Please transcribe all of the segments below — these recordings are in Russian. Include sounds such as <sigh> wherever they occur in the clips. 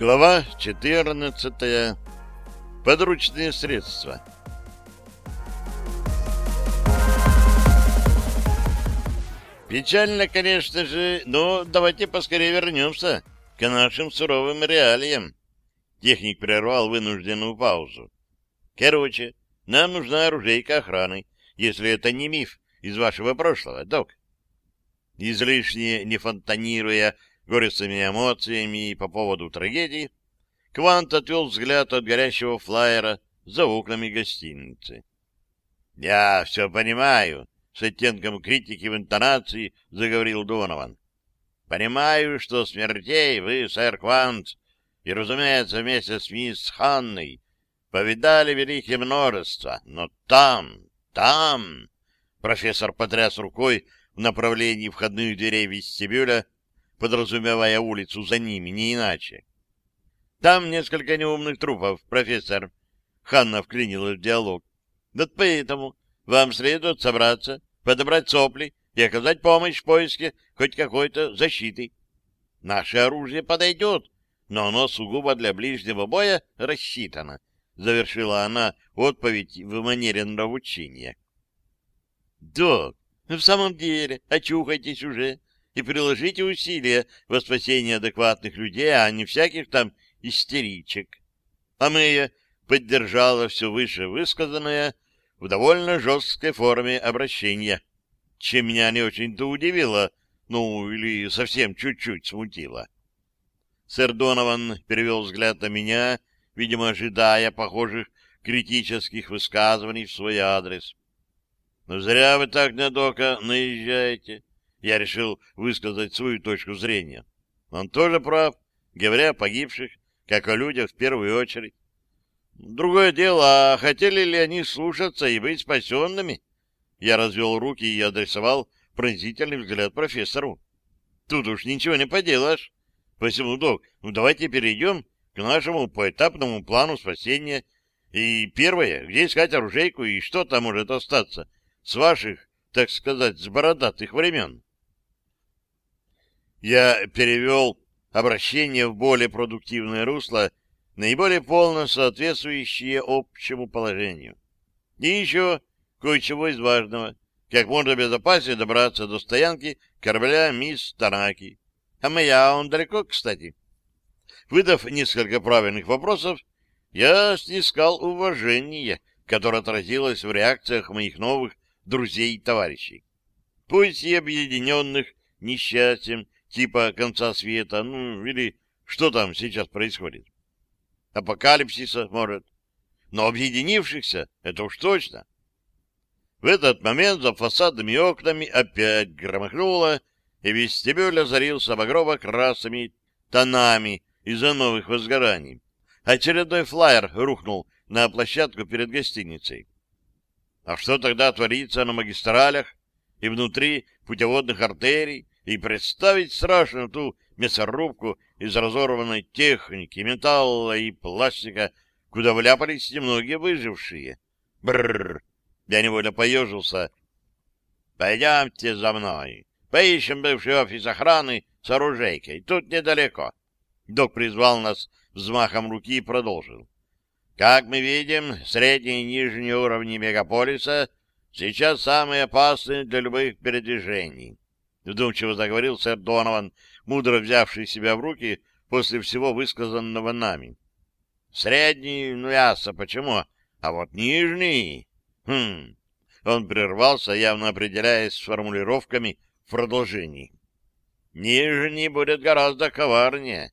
Глава 14. Подручные средства. Печально, конечно же, но давайте поскорее вернемся к нашим суровым реалиям. Техник прервал вынужденную паузу. Короче, нам нужна оружейка охраны, если это не миф из вашего прошлого, док. Излишне не фонтанируя горестными эмоциями по поводу трагедии, Квант отвел взгляд от горящего флайера за окнами гостиницы. — Я все понимаю, — с оттенком критики в интонации заговорил Донован. — Понимаю, что смертей вы, сэр Квант, и, разумеется, вместе с мисс Ханной, повидали великое множество, но там, там... Профессор потряс рукой в направлении входных дверей вестибюля, подразумевая улицу за ними, не иначе. Там несколько неумных трупов, профессор. Ханна вклинилась в диалог. Вот поэтому вам следует собраться, подобрать сопли и оказать помощь в поиске хоть какой-то защиты. Наше оружие подойдет, но оно сугубо для ближнего боя рассчитано, — завершила она отповедь в манере нравоучения. — Док, в самом деле, очухайтесь уже и приложите усилия во спасение адекватных людей, а не всяких там истеричек. Амея поддержала все выше высказанное в довольно жесткой форме обращения, чем меня не очень-то удивило, ну, или совсем чуть-чуть смутило. Сэр Донован перевел взгляд на меня, видимо, ожидая похожих критических высказываний в свой адрес. «Ну, зря вы так на Дока наезжаете». Я решил высказать свою точку зрения. Он тоже прав, говоря о погибших как о людях в первую очередь. Другое дело, а хотели ли они слушаться и быть спасенными? Я развел руки и адресовал пронзительный взгляд профессору. Тут уж ничего не поделаешь. Посему, док, ну давайте перейдем к нашему поэтапному плану спасения. И первое, где искать оружейку и что там может остаться с ваших, так сказать, с бородатых времен. Я перевел обращение в более продуктивное русло, наиболее полно соответствующее общему положению. И еще кое-чего из важного. Как можно безопаснее добраться до стоянки корабля «Мисс Танаки». А моя он далеко, кстати. Выдав несколько правильных вопросов, я снискал уважение, которое отразилось в реакциях моих новых друзей и товарищей. Пусть и объединенных несчастьем типа конца света, ну, или что там сейчас происходит. Апокалипсиса, может. Но объединившихся — это уж точно. В этот момент за фасадными окнами опять громыхнуло, и вестибюль озарился багрово-красными тонами из-за новых возгораний. Очередной флайер рухнул на площадку перед гостиницей. А что тогда творится на магистралях и внутри путеводных артерий, и представить страшно ту мясорубку из разорванной техники, металла и пластика, куда вляпались немногие выжившие. Бррр! Я невольно поежился. Пойдемте за мной. Поищем бывший офис охраны с оружейкой. Тут недалеко. Док призвал нас взмахом руки и продолжил. Как мы видим, средние и нижние уровни мегаполиса сейчас самые опасные для любых передвижений. Вдумчиво заговорил сэр Донован, мудро взявший себя в руки после всего высказанного нами. Средний, ну ясно, почему, а вот нижний... Хм... Он прервался, явно определяясь с формулировками в продолжении. Нижний будет гораздо коварнее,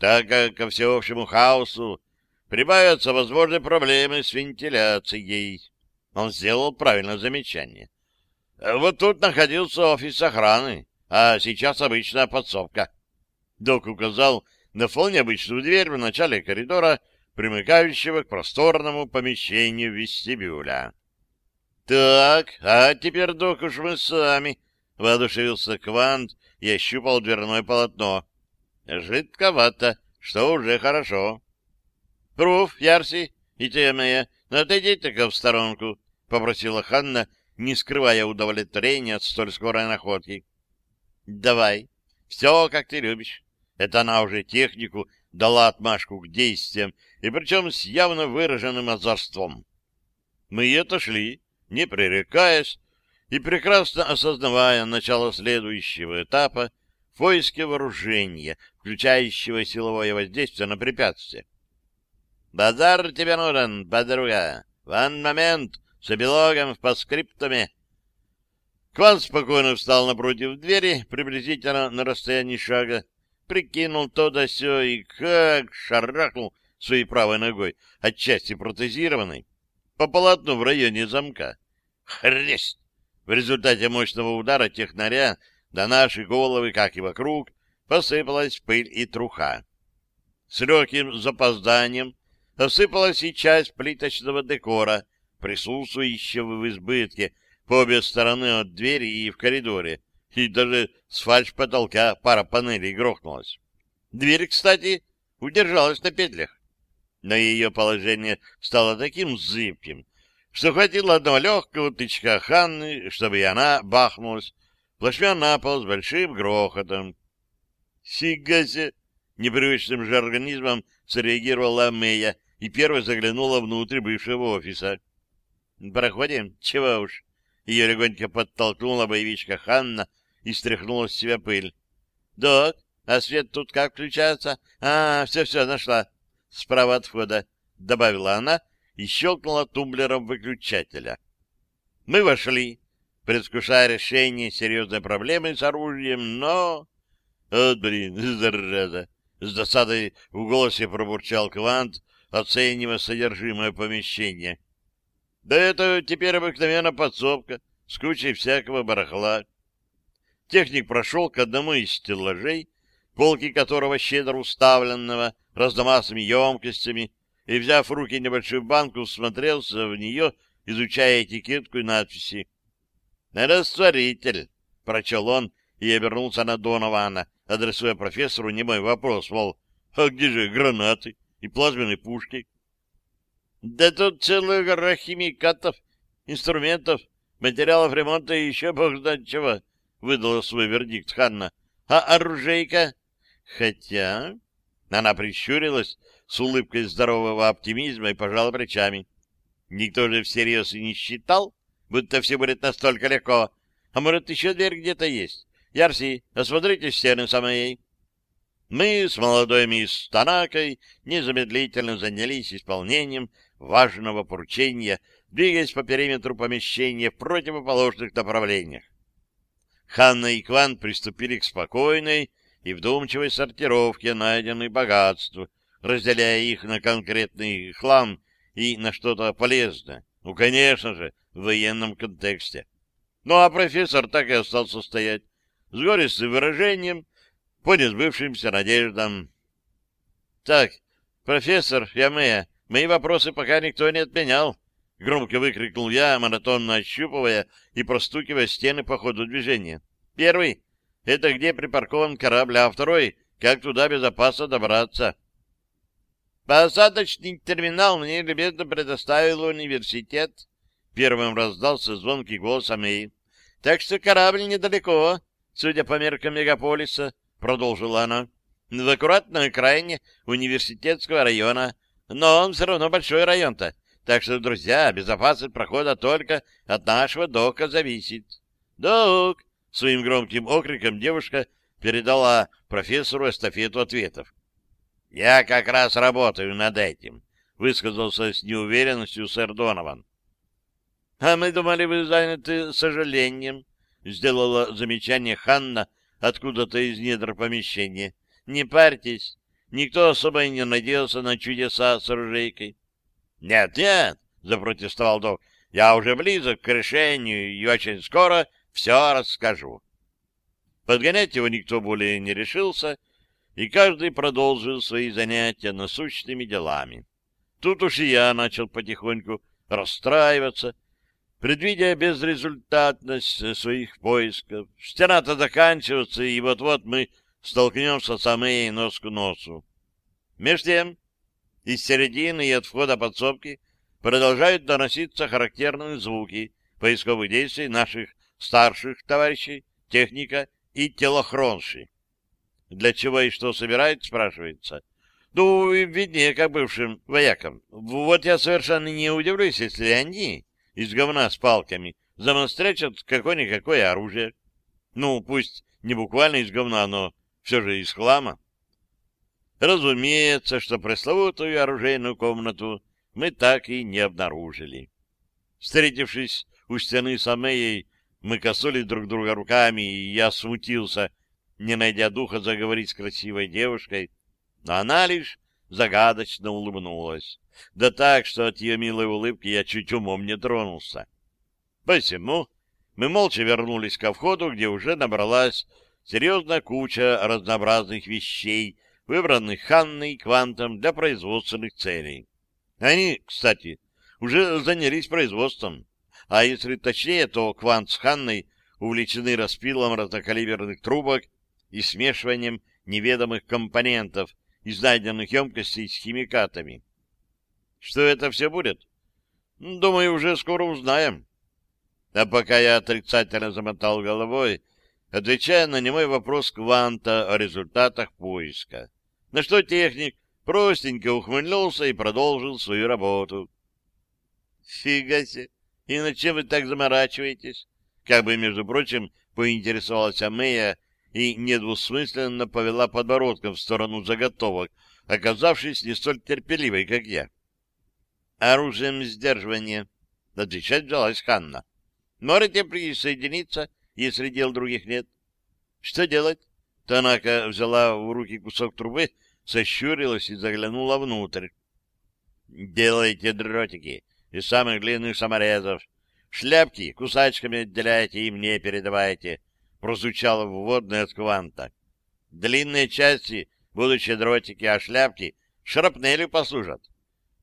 так как ко всеобщему хаосу прибавятся возможные проблемы с вентиляцией. Он сделал правильное замечание. Вот тут находился офис охраны, а сейчас обычная подсобка. Док указал на вполне обычную дверь в начале коридора, примыкающего к просторному помещению вестибюля. — Так, а теперь, док, уж мы сами, — воодушевился Квант и ощупал дверное полотно. — Жидковато, что уже хорошо. — Пруф, Ярси и Темея, ну отойдите-ка в сторонку, — попросила Ханна, — не скрывая удовлетворения от столь скорой находки. — Давай, все, как ты любишь. Это она уже технику дала отмашку к действиям, и причем с явно выраженным озорством. Мы и отошли, не пререкаясь, и прекрасно осознавая начало следующего этапа в поиске вооружения, включающего силовое воздействие на препятствие. «Базар тебе нужен, подруга! Ван момент! С эпилогом в паскриптуме!» Кван спокойно встал напротив двери, приблизительно на расстоянии шага, прикинул то да сё и как шарахнул своей правой ногой, отчасти протезированной, по полотну в районе замка. Хрест! В результате мощного удара технаря до нашей головы, как и вокруг, посыпалась пыль и труха. С легким запозданием осыпалась и часть плиточного декора, присутствующего в избытке по обе стороны от двери и в коридоре, и даже с фальш-потолка пара панелей грохнулась. Дверь, кстати, удержалась на петлях, но ее положение стало таким зыбким, что хватило одного легкого тычка Ханны, чтобы и она бахнулась, плашмя на пол с большим грохотом. «Сигася!» — непривычным же организмом среагировала Мэя и первой заглянула внутрь бывшего офиса. «Проходим? Чего уж!» Ее легонько подтолкнула боевичка Ханна и стряхнула с себя пыль. «Док, а свет тут как включается? А, все-все, нашла. Справа от входа», — добавила она и щелкнула тумблером выключателя. Мы вошли, предвкушая решение серьезной проблемы с оружием, но... Вот, блин, <laughs> зараза! С досадой в голосе пробурчал Квант, оценивая содержимое помещения. Да это теперь обыкновенно подсобка с кучей всякого барахла. Техник прошел к одному из стеллажей, полки которого щедро уставленного разномастными емкостями, и, взяв в руки небольшую банку, смотрелся в нее, изучая этикетку и надписи. «Растворитель», — прочел он и обернулся на Донована, адресуя профессору немой вопрос, мол, а где же гранаты и плазменные пушки? «Да тут целая гора химикатов, инструментов, материалов ремонта и еще бог знает чего», — выдала свой вердикт Ханна. «А оружейка?» «Хотя...» Она прищурилась, с улыбкой здорового оптимизма и пожал плечами. Никто же всерьез и не считал, будто все будет настолько легко. А может, еще дверь где-то есть? Ярси, осмотрите стены самой. Мы с молодой мисс Танакой незамедлительно занялись исполнением важного поручения, двигаясь по периметру помещения в противоположных направлениях. Ханна и Кван приступили к спокойной и вдумчивой сортировке найденных богатств, разделяя их на конкретный хлам и на что-то полезное. Ну, конечно же, в военном контексте. Ну, а профессор так и остался стоять, с горестным выражением, по несбывшимся надеждам. — Так, профессор Ямея, мои вопросы пока никто не отменял, — громко выкрикнул я, монотонно ощупывая и простукивая стены по ходу движения. — Первый — это где припаркован корабль, а второй — как туда безопасно добраться. — Посадочный терминал мне любезно предоставил университет. Первым раздался звонкий голос Амей. Так что корабль недалеко, судя по меркам мегаполиса, продолжила она. В аккуратной окраине университетского района. Но он все равно большой район-то. Так что, друзья, безопасность прохода только от нашего дока зависит. Док! Своим громким окриком девушка передала профессору эстафету ответов. — Я как раз работаю над этим, — высказался с неуверенностью сэр Донован. — А мы думали, вы заняты сожалением, — сделала замечание Ханна откуда-то из недр помещения. — Не парьтесь, никто особо и не надеялся на чудеса с оружейкой. — Нет, нет, — запротестовал док, — я уже близок к решению и очень скоро все расскажу. Подгонять его никто более не решился, — и каждый продолжил свои занятия насущными делами. Тут уж и я начал потихоньку расстраиваться, предвидя безрезультатность своих поисков. Стена-то заканчивается, и вот-вот мы столкнемся с Амеей нос к носу. Меж тем, из середины и от входа подсобки продолжают доноситься характерные звуки поисковых действий наших старших товарищей, техника и телохронши. Для чего и что собирает, спрашивается. Ну, виднее, как бывшим воякам. Вот я совершенно не удивлюсь, если они из говна с палками замострячат какое-никакое оружие. Ну, пусть не буквально из говна, но все же из хлама. Разумеется, что пресловутую оружейную комнату мы так и не обнаружили. Встретившись у стены с Амеей, мы коснулись друг друга руками, и я смутился, не найдя духа заговорить с красивой девушкой, но она лишь загадочно улыбнулась. Да так, что от ее милой улыбки я чуть умом не тронулся. Посему мы молча вернулись ко входу, где уже набралась серьезная куча разнообразных вещей, выбранных Ханной Квантом для производственных целей. Они, кстати, уже занялись производством, а если точнее, то Квант с Ханной увлечены распилом разнокалиберных трубок и смешиванием неведомых компонентов из найденных емкостей с химикатами. Что это все будет? Думаю, уже скоро узнаем. А пока я отрицательно замотал головой, отвечая на немой вопрос Кванта о результатах поиска. На что техник простенько ухмыльнулся и продолжил свою работу. — Фига себе! И на чем вы так заморачиваетесь? Как бы, между прочим, поинтересовалась Амея и недвусмысленно повела подбородком в сторону заготовок, оказавшись не столь терпеливой, как я. «Оружием сдерживания», — отвечать взялась Ханна. «Можете присоединиться, если дел других нет». «Что делать?» Танака взяла в руки кусок трубы, сощурилась и заглянула внутрь. «Делайте дротики из самых длинных саморезов. Шляпки кусачками отделяйте и мне передавайте прозвучало вводное от кванта. Длинные части, будущие дротики, а шляпки шрапнели послужат.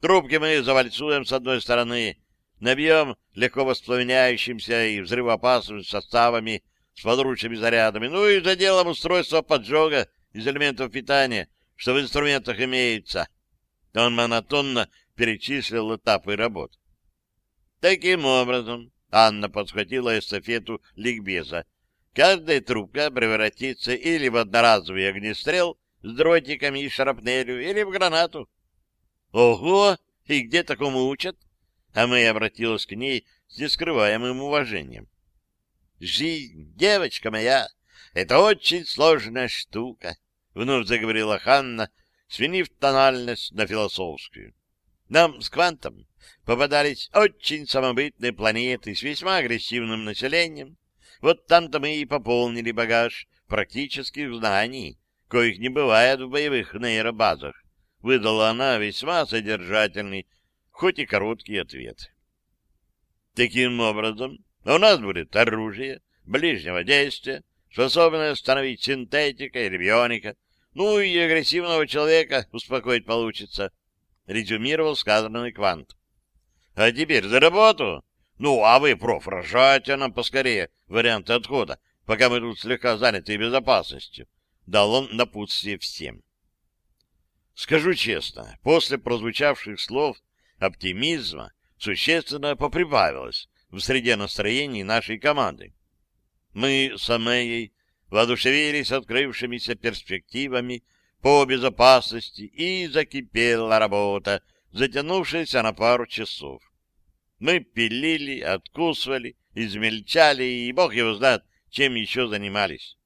Трубки мы завальцуем с одной стороны, набьем легко воспламеняющимся и взрывоопасными составами с подручными зарядами, ну и заделаем устройство поджога из элементов питания, что в инструментах имеется. Он монотонно перечислил этапы работ. Таким образом, Анна подхватила эстафету ликбеза, Каждая трубка превратится или в одноразовый огнестрел с дротиками и шрапнелью, или в гранату. Ого! И где такому учат? А мы обратилась к ней с нескрываемым уважением. Жизнь, девочка моя, это очень сложная штука, вновь заговорила Ханна, свинив тональность на философскую. Нам с Квантом попадались очень самобытные планеты с весьма агрессивным населением, вот там-то мы и пополнили багаж практических знаний, коих не бывает в боевых нейробазах. Выдала она весьма содержательный, хоть и короткий ответ. Таким образом, у нас будет оружие ближнего действия, способное остановить синтетика или бионика, ну и агрессивного человека успокоить получится, резюмировал сказанный Квант. А теперь за работу! Ну, а вы, проф, рожайте нам поскорее варианты отхода, пока мы тут слегка заняты безопасностью. Дал он напутствие всем. Скажу честно, после прозвучавших слов оптимизма существенно поприбавилось в среде настроений нашей команды. Мы с Амеей воодушевились открывшимися перспективами по безопасности, и закипела работа, затянувшаяся на пару часов. Мы пилили, откусывали, измельчали, и бог его знает, чем еще занимались.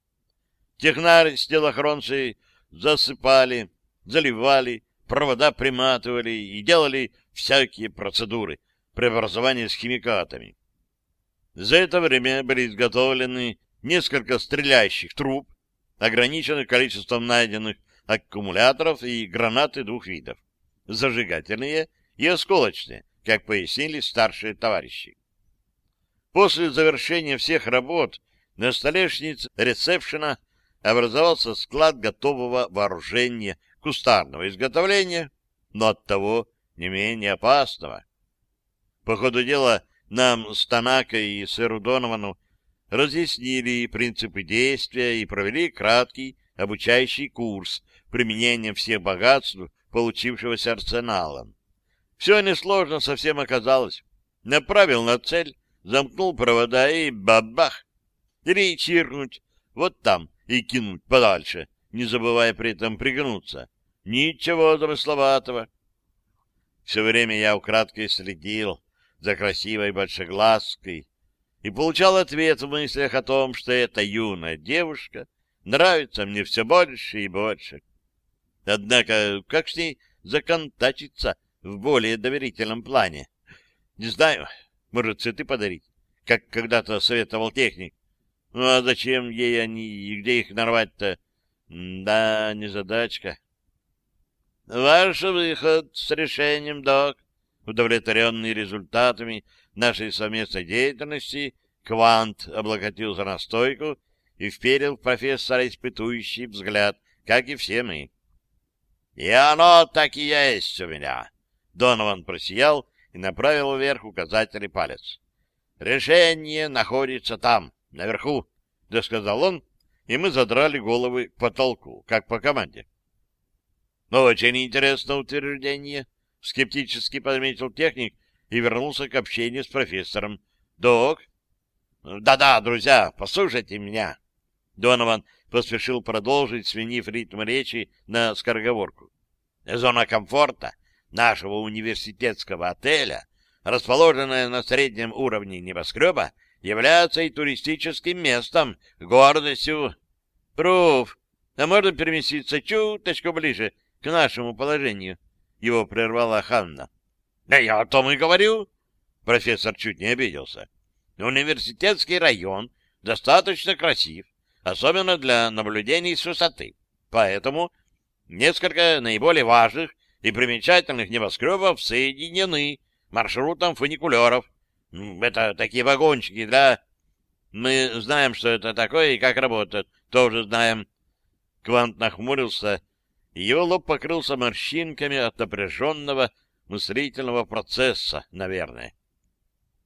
Технарь с телохранцей засыпали, заливали, провода приматывали и делали всякие процедуры преобразования с химикатами. За это время были изготовлены несколько стреляющих труб, ограниченных количеством найденных аккумуляторов и гранаты двух видов, зажигательные и осколочные, как пояснили старшие товарищи. После завершения всех работ на столешнице ресепшена образовался склад готового вооружения кустарного изготовления, но оттого не менее опасного. По ходу дела нам с Танакой и сэру Доновану разъяснили принципы действия и провели краткий обучающий курс применения всех богатств, получившегося арсеналом. Все несложно совсем оказалось. Направил на цель, замкнул провода и бабах! Или чиркнуть вот там и кинуть подальше, не забывая при этом пригнуться. Ничего замысловатого. Все время я украдкой следил за красивой большеглазкой и получал ответ в мыслях о том, что эта юная девушка нравится мне все больше и больше. Однако, как с ней законтачиться в более доверительном плане? Не знаю, может, цветы подарить, как когда-то советовал техник. Ну, а зачем ей они и где их нарвать-то? Да, незадачка. Ваш выход с решением, док, удовлетворенный результатами нашей совместной деятельности, Квант облокотился на стойку и вперил в профессора испытующий взгляд, как и все мы. — И оно так и есть у меня! — Донован просиял и направил вверх указательный палец. — Решение находится там, наверху, — досказал он, и мы задрали головы к потолку, как по команде. Очень интересное утверждение, скептически подметил техник и вернулся к общению с профессором. Док? Да-да, друзья, послушайте меня. Донован поспешил продолжить, свинив ритм речи на скороговорку. Зона комфорта нашего университетского отеля, расположенная на среднем уровне небоскреба, является и туристическим местом, гордостью. Пруф, а можно переместиться чуточку ближе к нашему положению. Его прервала Ханна. — Да я о том и говорю. Профессор чуть не обиделся. Университетский район достаточно красив, особенно для наблюдений с высоты. Поэтому несколько наиболее важных и примечательных небоскребов соединены маршрутом фуникулеров. Это такие вагончики для... Мы знаем, что это такое и как работает. Тоже знаем. Квант нахмурился его лоб покрылся морщинками от напряженного мыслительного процесса, наверное.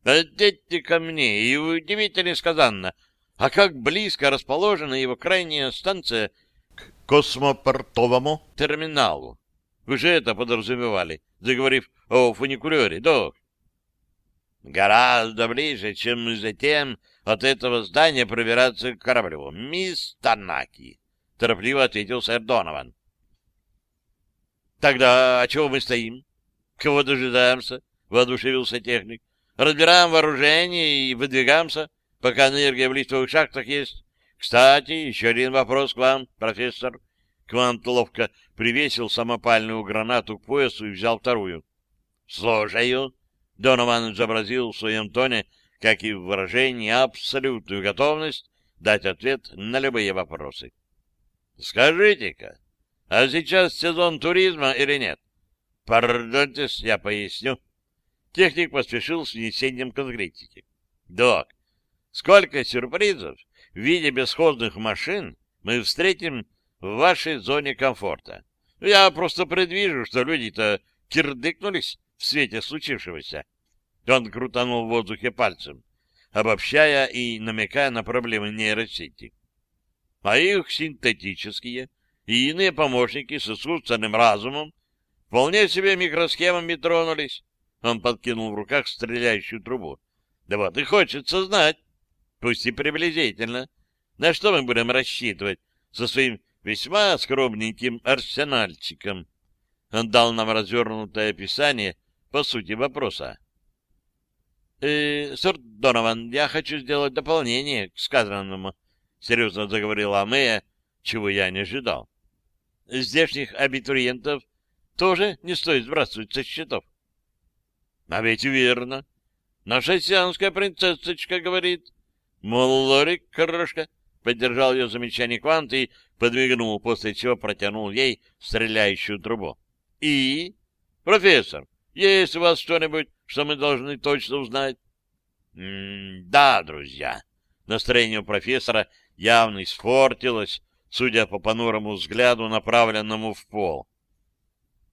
«Отдайте ко мне, и удивительно сказанно, а как близко расположена его крайняя станция к космопортовому терминалу. Вы же это подразумевали, заговорив о фуникулере, док?» «Гораздо ближе, чем затем от этого здания пробираться к кораблю, мисс Танаки», — торопливо ответил сэр Донован. Тогда а чего мы стоим? Кого дожидаемся? Воодушевился техник. Разбираем вооружение и выдвигаемся, пока энергия в листовых шахтах есть. Кстати, еще один вопрос к вам, профессор. Квант ловко привесил самопальную гранату к поясу и взял вторую. «Слушаю!» Донован изобразил в своем тоне, как и в выражении, абсолютную готовность дать ответ на любые вопросы. «Скажите-ка, а сейчас сезон туризма или нет? Пардоньте, я поясню. Техник поспешил с внесением конкретики. Док, сколько сюрпризов в виде бесхозных машин мы встретим в вашей зоне комфорта. Я просто предвижу, что люди-то кирдыкнулись в свете случившегося. Он крутанул в воздухе пальцем, обобщая и намекая на проблемы нейросети. А их синтетические и иные помощники с искусственным разумом вполне себе микросхемами тронулись. Он подкинул в руках стреляющую трубу. Да вот и хочется знать, пусть и приблизительно, на что мы будем рассчитывать со своим весьма скромненьким арсенальчиком. Он дал нам развернутое описание по сути вопроса. «Э, сэр Донован, я хочу сделать дополнение к сказанному», — серьезно заговорила Амея, чего я не ожидал здешних абитуриентов тоже не стоит сбрасывать со счетов. А ведь верно. Наша сианская принцессочка говорит. Мол, Лорик, крошка, поддержал ее замечание Квант и подмигнул, после чего протянул ей стреляющую трубу. И? Профессор, есть у вас что-нибудь, что мы должны точно узнать? М да, друзья. Настроение у профессора явно испортилось судя по понурому взгляду, направленному в пол.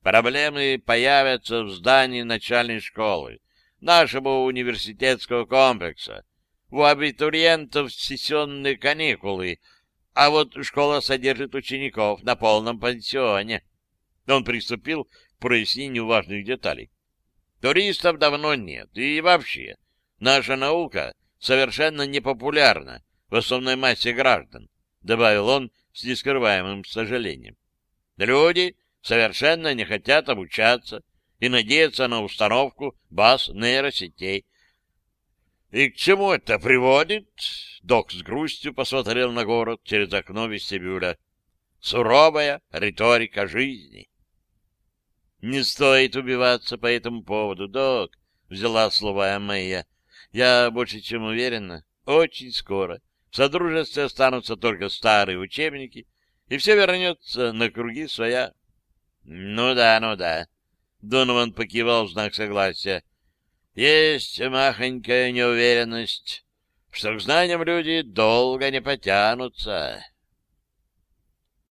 Проблемы появятся в здании начальной школы, нашего университетского комплекса. У абитуриентов сессионные каникулы, а вот школа содержит учеников на полном пансионе. Он приступил к прояснению важных деталей. Туристов давно нет, и вообще, наша наука совершенно непопулярна в основной массе граждан, добавил он с нескрываемым сожалением. Люди совершенно не хотят обучаться и надеяться на установку баз нейросетей. И к чему это приводит? Док с грустью посмотрел на город через окно вестибюля. Суровая риторика жизни. Не стоит убиваться по этому поводу, док, взяла слова Мэя. Я больше чем уверена, очень скоро в Содружестве останутся только старые учебники, и все вернется на круги своя. Ну да, ну да. Донован покивал в знак согласия. Есть махонькая неуверенность, что к знаниям люди долго не потянутся.